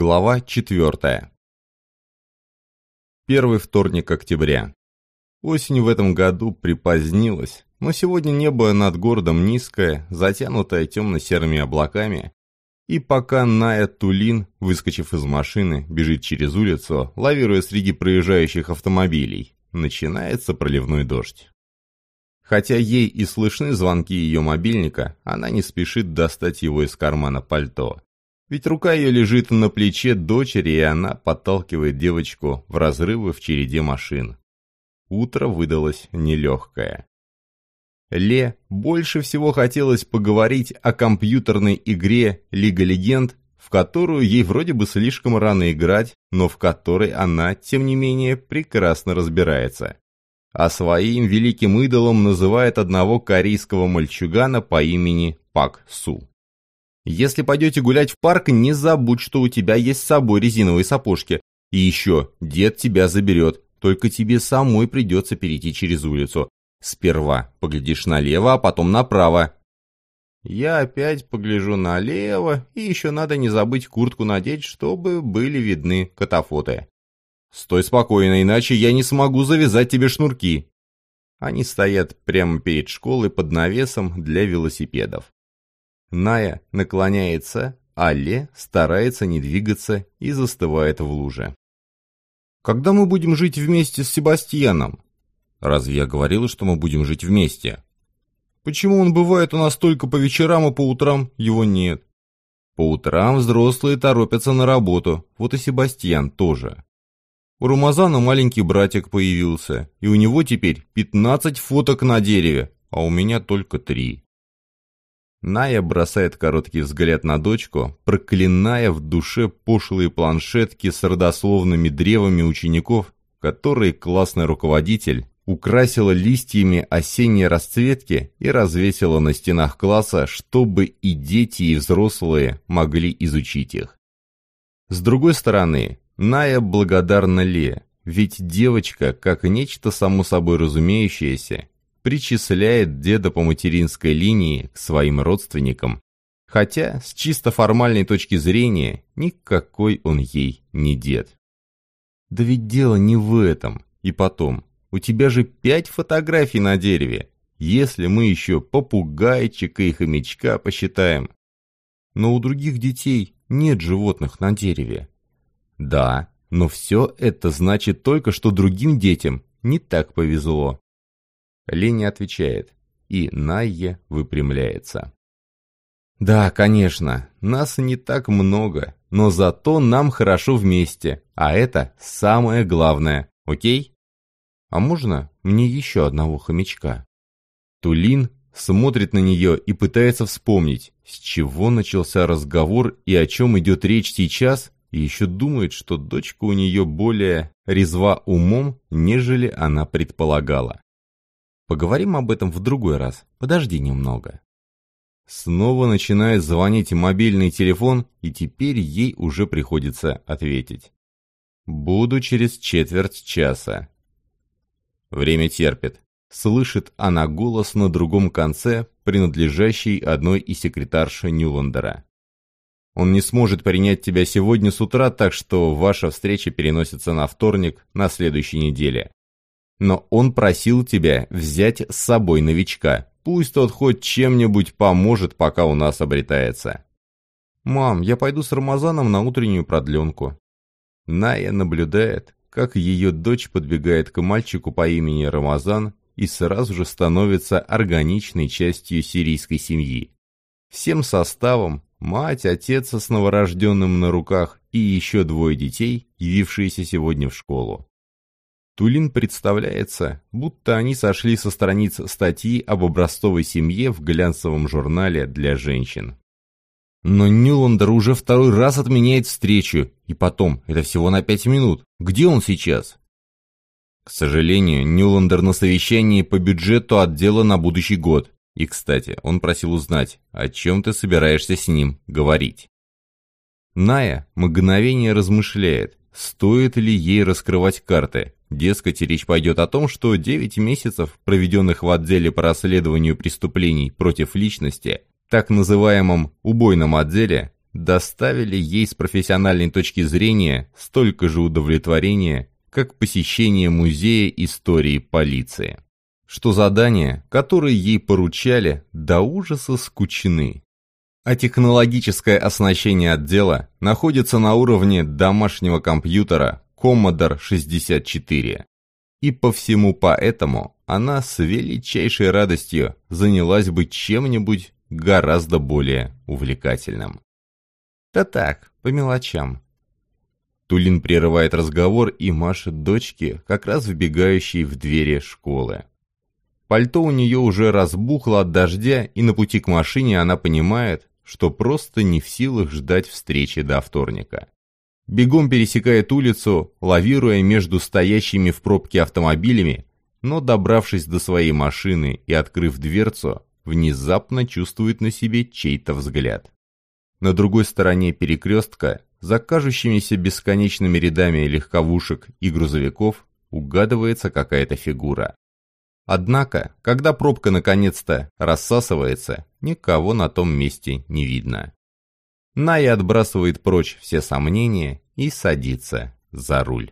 Глава 4. Первый вторник октября. Осень в этом году припозднилась, но сегодня небо над городом низкое, затянутое темно-серыми облаками, и пока Ная Тулин, выскочив из машины, бежит через улицу, лавируя среди проезжающих автомобилей, начинается проливной дождь. Хотя ей и слышны звонки ее мобильника, она не спешит достать его из кармана пальто. Ведь рука ее лежит на плече дочери, и она подталкивает девочку в разрывы в череде машин. Утро выдалось нелегкое. Ле больше всего хотелось поговорить о компьютерной игре «Лига легенд», в которую ей вроде бы слишком рано играть, но в которой она, тем не менее, прекрасно разбирается. А своим великим идолом называет одного корейского мальчугана по имени Пак Су. Если пойдете гулять в парк, не забудь, что у тебя есть с собой резиновые сапожки. И еще, дед тебя заберет, только тебе самой придется перейти через улицу. Сперва поглядишь налево, а потом направо. Я опять погляжу налево, и еще надо не забыть куртку надеть, чтобы были видны катафоты. Стой спокойно, иначе я не смогу завязать тебе шнурки. Они стоят прямо перед школой под навесом для велосипедов. Ная наклоняется, а Ле старается не двигаться и застывает в луже. «Когда мы будем жить вместе с Себастьяном?» «Разве я говорила, что мы будем жить вместе?» «Почему он бывает у нас только по вечерам, а по утрам его нет?» «По утрам взрослые торопятся на работу, вот и Себастьян тоже». У Рамазана маленький братик появился, и у него теперь 15 фоток на дереве, а у меня только три. Ная бросает короткий взгляд на дочку, проклиная в душе пошлые планшетки с родословными древами учеников, которые классный руководитель украсила листьями осенней расцветки и развесила на стенах класса, чтобы и дети, и взрослые могли изучить их. С другой стороны, Ная благодарна Ле, ведь девочка, как нечто само собой разумеющееся, причисляет деда по материнской линии к своим родственникам, хотя с чисто формальной точки зрения никакой он ей не дед. Да ведь дело не в этом. И потом, у тебя же пять фотографий на дереве, если мы еще попугайчика и хомячка посчитаем. Но у других детей нет животных на дереве. Да, но все это значит только, что другим детям не так повезло. Лени отвечает, и Найе выпрямляется. «Да, конечно, нас не так много, но зато нам хорошо вместе, а это самое главное, окей? А можно мне еще одного хомячка?» Тулин смотрит на нее и пытается вспомнить, с чего начался разговор и о чем идет речь сейчас, и еще думает, что дочка у нее более резва умом, нежели она предполагала. Поговорим об этом в другой раз. Подожди немного. Снова начинает звонить мобильный телефон, и теперь ей уже приходится ответить. Буду через четверть часа. Время терпит. Слышит она голос на другом конце, принадлежащий одной из секретарши Ньюландера. Он не сможет принять тебя сегодня с утра, так что ваша встреча переносится на вторник на следующей неделе. Но он просил тебя взять с собой новичка. Пусть тот хоть чем-нибудь поможет, пока у нас обретается. «Мам, я пойду с Рамазаном на утреннюю продленку». Ная наблюдает, как ее дочь подбегает к мальчику по имени Рамазан и сразу же становится органичной частью сирийской семьи. Всем составом мать, отец с новорожденным на руках и еще двое детей, явившиеся сегодня в школу. Тулин представляется, будто они сошли со страниц статьи об образцовой семье в глянцевом журнале для женщин. Но Нюландер уже второй раз отменяет встречу, и потом, это всего на пять минут. Где он сейчас? К сожалению, Нюландер на совещании по бюджету отдела на будущий год. И, кстати, он просил узнать, о чем ты собираешься с ним говорить. Ная мгновение размышляет, стоит ли ей раскрывать карты, Дескать, речь пойдет о том, что 9 месяцев, проведенных в отделе по расследованию преступлений против личности, так называемом «убойном отделе», доставили ей с профессиональной точки зрения столько же удовлетворения, как посещение музея истории полиции. Что задания, которые ей поручали, до ужаса скучны. А технологическое оснащение отдела находится на уровне домашнего компьютера Commodore 64. И по всему поэтому она с величайшей радостью занялась бы чем-нибудь гораздо более увлекательным. Да так, по мелочам. Тулин прерывает разговор и машет дочке, как раз вбегающей в двери школы. Пальто у нее уже разбухло от дождя, и на пути к машине она понимает, что просто не в силах ждать встречи до вторника. Бегом пересекает улицу, лавируя между стоящими в пробке автомобилями, но, добравшись до своей машины и открыв дверцу, внезапно чувствует на себе чей-то взгляд. На другой стороне перекрестка, за кажущимися бесконечными рядами легковушек и грузовиков, угадывается какая-то фигура. Однако, когда пробка наконец-то рассасывается, никого на том месте не видно. Ная отбрасывает прочь все сомнения и садится за руль.